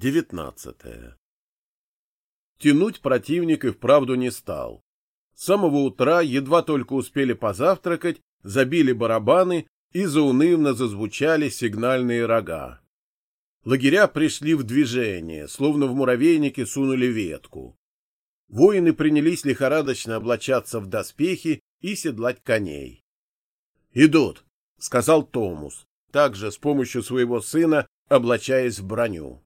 19. Тянуть противник и вправду не стал. С самого утра едва только успели позавтракать, забили барабаны и заунывно зазвучали сигнальные рога. Лагеря пришли в движение, словно в муравейнике сунули ветку. Воины принялись лихорадочно облачаться в доспехи и седлать коней. «Идут», — сказал Томус, также с помощью своего сына, облачаясь в броню.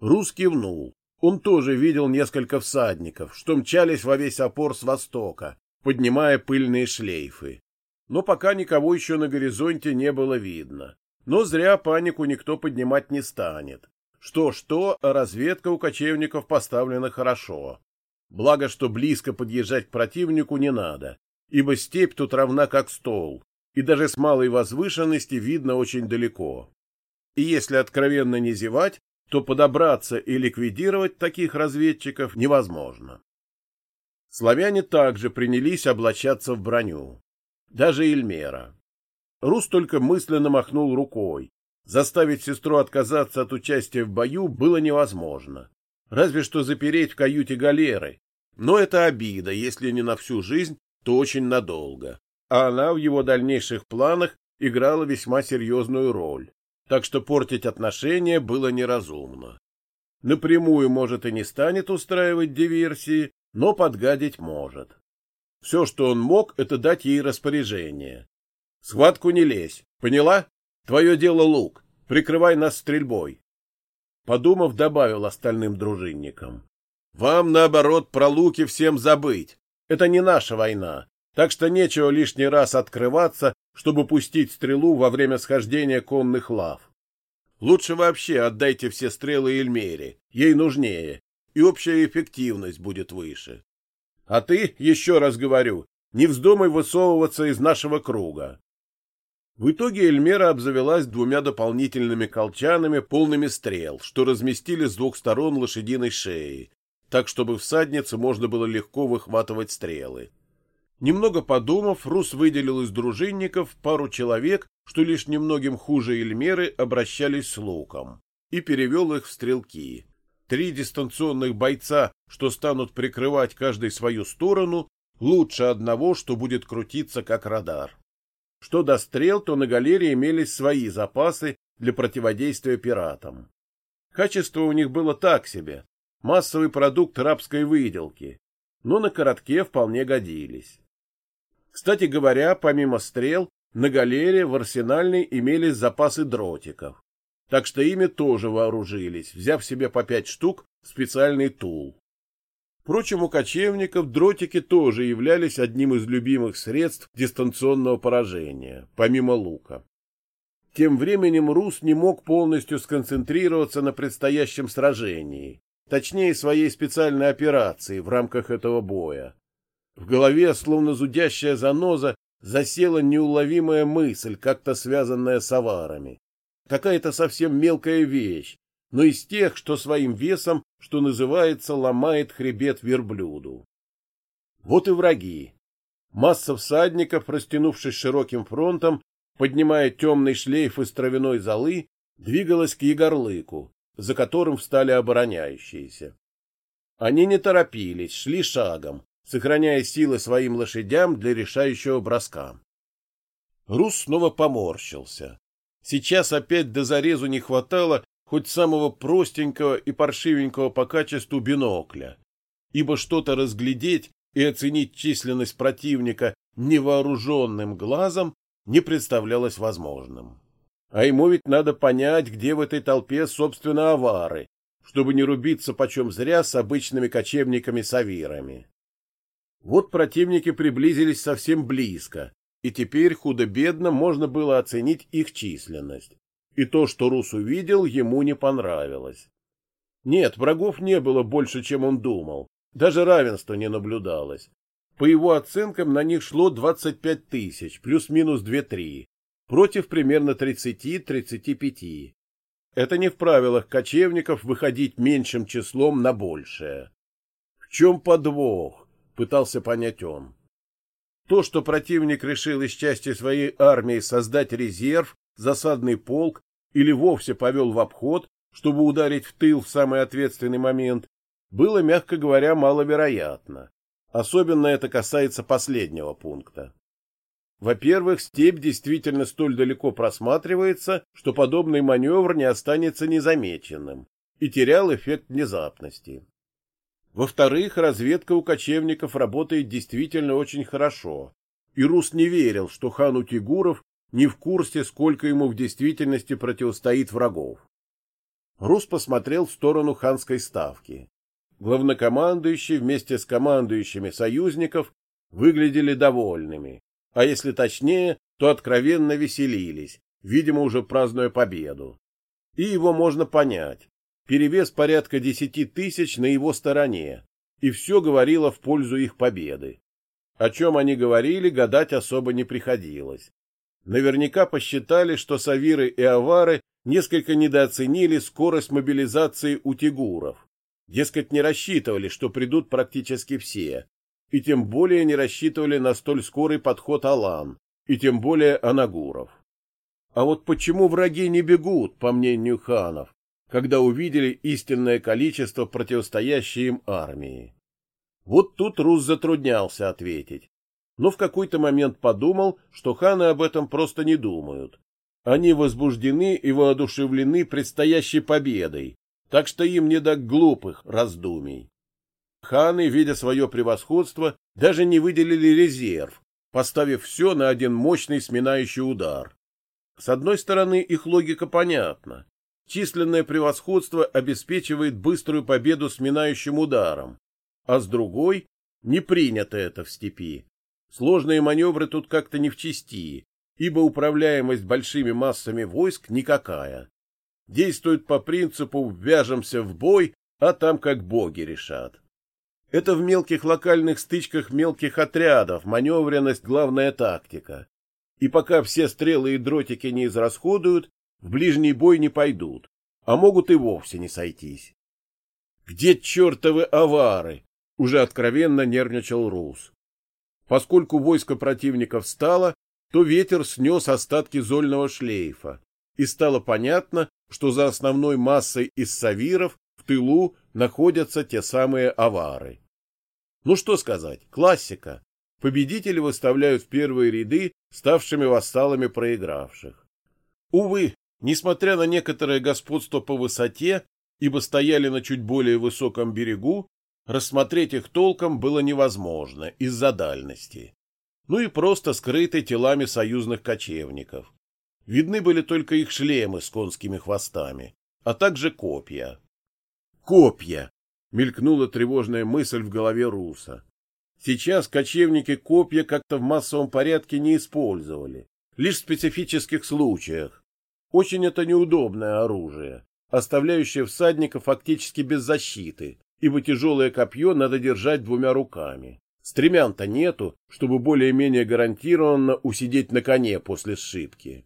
Рус кивнул. Он тоже видел несколько всадников, что мчались во весь опор с востока, поднимая пыльные шлейфы. Но пока никого еще на горизонте не было видно. Но зря панику никто поднимать не станет. Что-что, а разведка у кочевников поставлена хорошо. Благо, что близко подъезжать к противнику не надо, ибо степь тут равна как стол, и даже с малой возвышенности видно очень далеко. И если откровенно не зевать, то подобраться и ликвидировать таких разведчиков невозможно. Славяне также принялись облачаться в броню. Даже Эльмера. Рус только мысленно махнул рукой. Заставить сестру отказаться от участия в бою было невозможно. Разве что запереть в каюте галеры. Но это обида, если не на всю жизнь, то очень надолго. А она в его дальнейших планах играла весьма серьезную роль так что портить отношения было неразумно. Напрямую, может, и не станет устраивать диверсии, но подгадить может. Все, что он мог, это дать ей распоряжение. Схватку не лезь, поняла? Твое дело лук, прикрывай нас стрельбой. Подумав, добавил остальным дружинникам. Вам, наоборот, про луки всем забыть. Это не наша война, так что нечего лишний раз открываться чтобы пустить стрелу во время схождения конных лав. Лучше вообще отдайте все стрелы Эльмере, ей нужнее, и общая эффективность будет выше. А ты, еще раз говорю, не вздумай высовываться из нашего круга. В итоге Эльмера обзавелась двумя дополнительными колчанами, полными стрел, что разместили с двух сторон лошадиной шеи, так чтобы всаднице можно было легко выхватывать стрелы. Немного подумав, Рус выделил из дружинников пару человек, что лишь немногим хуже Эльмеры обращались с луком, и перевел их в стрелки. Три дистанционных бойца, что станут прикрывать каждый свою сторону, лучше одного, что будет крутиться как радар. Что до стрел, то на галерее имелись свои запасы для противодействия пиратам. Качество у них было так себе, массовый продукт рабской выделки, но на коротке вполне годились. Кстати говоря, помимо стрел, на галере в арсенальной имелись запасы дротиков. Так что ими тоже вооружились, взяв себе по пять штук специальный тул. Впрочем, у кочевников дротики тоже являлись одним из любимых средств дистанционного поражения, помимо лука. Тем временем Рус не мог полностью сконцентрироваться на предстоящем сражении, точнее своей специальной операции в рамках этого боя. В голове, словно зудящая заноза, засела неуловимая мысль, как-то связанная с аварами. Какая-то совсем мелкая вещь, но из тех, что своим весом, что называется, ломает хребет верблюду. Вот и враги. Масса всадников, растянувшись широким фронтом, поднимая темный шлейф из травяной золы, двигалась к Егорлыку, за которым встали обороняющиеся. Они не торопились, шли шагом, сохраняя силы своим лошадям для решающего броска. Рус снова поморщился. Сейчас опять до зарезу не хватало хоть самого простенького и паршивенького по качеству бинокля, ибо что-то разглядеть и оценить численность противника невооруженным глазом не представлялось возможным. А ему ведь надо понять, где в этой толпе, собственно, авары, чтобы не рубиться почем зря с обычными кочевниками-савирами. Вот противники приблизились совсем близко, и теперь худо-бедно можно было оценить их численность. И то, что Рус увидел, ему не понравилось. Нет, врагов не было больше, чем он думал. Даже равенства не наблюдалось. По его оценкам, на них шло 25 тысяч, плюс-минус 2-3, против примерно 30-35. Это не в правилах кочевников выходить меньшим числом на большее. В чем подвох? Пытался понять он. То, что противник решил из части своей армии создать резерв, засадный полк или вовсе повел в обход, чтобы ударить в тыл в самый ответственный момент, было, мягко говоря, маловероятно. Особенно это касается последнего пункта. Во-первых, степь действительно столь далеко просматривается, что подобный маневр не останется незамеченным и терял эффект внезапности. Во-вторых, разведка у кочевников работает действительно очень хорошо, и Рус не верил, что хан Утигуров не в курсе, сколько ему в действительности противостоит врагов. Рус посмотрел в сторону ханской ставки. Главнокомандующий вместе с командующими союзников выглядели довольными, а если точнее, то откровенно веселились, видимо, уже празднуя победу. И его можно понять. Перевес порядка десяти тысяч на его стороне, и все говорило в пользу их победы. О чем они говорили, гадать особо не приходилось. Наверняка посчитали, что савиры и авары несколько недооценили скорость мобилизации у тигуров. Дескать, не рассчитывали, что придут практически все, и тем более не рассчитывали на столь скорый подход Алан, и тем более Анагуров. А вот почему враги не бегут, по мнению ханов, когда увидели истинное количество противостоящей им армии? Вот тут Рус затруднялся ответить, но в какой-то момент подумал, что ханы об этом просто не думают. Они возбуждены и воодушевлены предстоящей победой, так что им не до глупых раздумий. Ханы, видя свое превосходство, даже не выделили резерв, поставив все на один мощный сминающий удар. С одной стороны, их логика понятна. Численное превосходство обеспечивает быструю победу сминающим ударом, а с другой — не принято это в степи. Сложные маневры тут как-то не в чести, ибо управляемость большими массами войск никакая. Действует по принципу «вяжемся в бой, а там как боги решат». Это в мелких локальных стычках мелких отрядов маневренность главная тактика. И пока все стрелы и дротики не израсходуют, в ближний бой не пойдут, а могут и вовсе не сойтись. Где чертовы авары? Уже откровенно нервничал Рус. Поскольку войско противника встало, то ветер снес остатки зольного шлейфа, и стало понятно, что за основной массой из савиров в тылу находятся те самые авары. Ну что сказать, классика. Победители выставляют в первые ряды ставшими вассалами проигравших. Увы, несмотря на некоторое господство по высоте, ибо стояли на чуть более высоком берегу, рассмотреть их толком было невозможно из-за дальности. Ну и просто скрыты телами союзных кочевников. Видны были только их шлемы с конскими хвостами, а также копья. Копья! Мелькнула тревожная мысль в голове Руса. Сейчас кочевники копья как-то в массовом порядке не использовали, лишь в специфических случаях. Очень это неудобное оружие, оставляющее всадника фактически без защиты, ибо тяжелое копье надо держать двумя руками. Стремян-то нету, чтобы более-менее гарантированно усидеть на коне после сшибки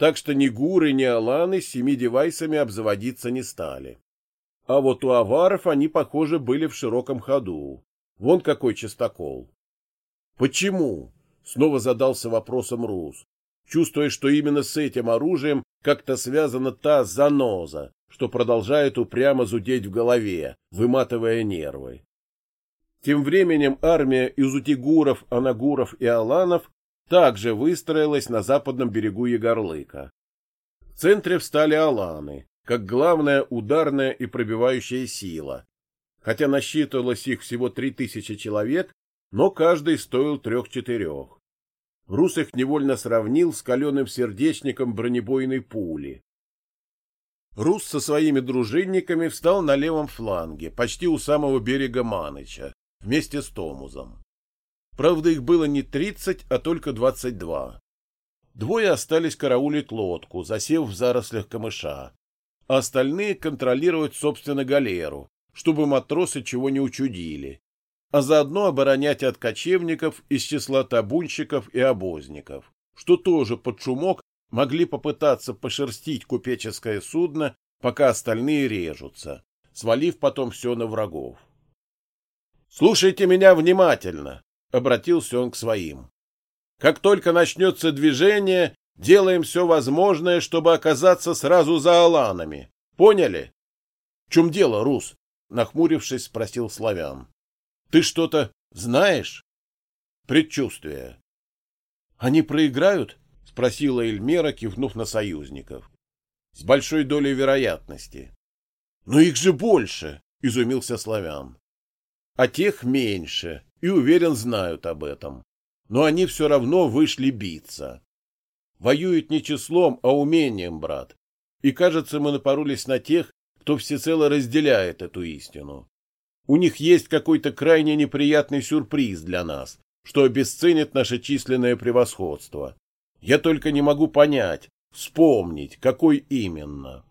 так что ни гуры, ни аланы с семи девайсами обзаводиться не стали. А вот у аваров они, похоже, были в широком ходу. Вон какой частокол. Почему? Снова задался вопросом Рус, чувствуя, что именно с этим оружием как-то связана та заноза, что продолжает упрямо зудеть в голове, выматывая нервы. Тем временем армия из утигуров, анагуров и аланов также выстроилась на западном берегу Егорлыка. В центре встали аланы, как главная ударная и пробивающая сила. Хотя насчитывалось их всего три тысячи человек, но каждый стоил трех-четырех. Рус их невольно сравнил с каленым сердечником бронебойной пули. Рус со своими дружинниками встал на левом фланге, почти у самого берега Маныча, вместе с Томузом. Правда, их было не тридцать, а только двадцать два. Двое остались караулить лодку, засев в зарослях камыша, а остальные контролировать, собственно, галеру, чтобы матросы чего не учудили, а заодно оборонять от кочевников из числа табунщиков и обозников, что тоже под шумок могли попытаться пошерстить купеческое судно, пока остальные режутся, свалив потом все на врагов. «Слушайте меня внимательно!» — обратился он к своим. «Как только начнется движение, делаем все возможное, чтобы оказаться сразу за аланами. Поняли? В чем дело, Рус? Нахмурившись, спросил Славян. Ты что-то знаешь? Предчувствие. Они проиграют? Спросила Эльмера, кивнув на союзников. С большой долей вероятности. Но их же больше, изумился Славян. А тех меньше, и уверен, знают об этом. Но они все равно вышли биться. Воюют не числом, а умением, брат. И, кажется, мы напоролись на тех, кто всецело разделяет эту истину. У них есть какой-то крайне неприятный сюрприз для нас, что обесценит наше численное превосходство. Я только не могу понять, вспомнить, какой именно.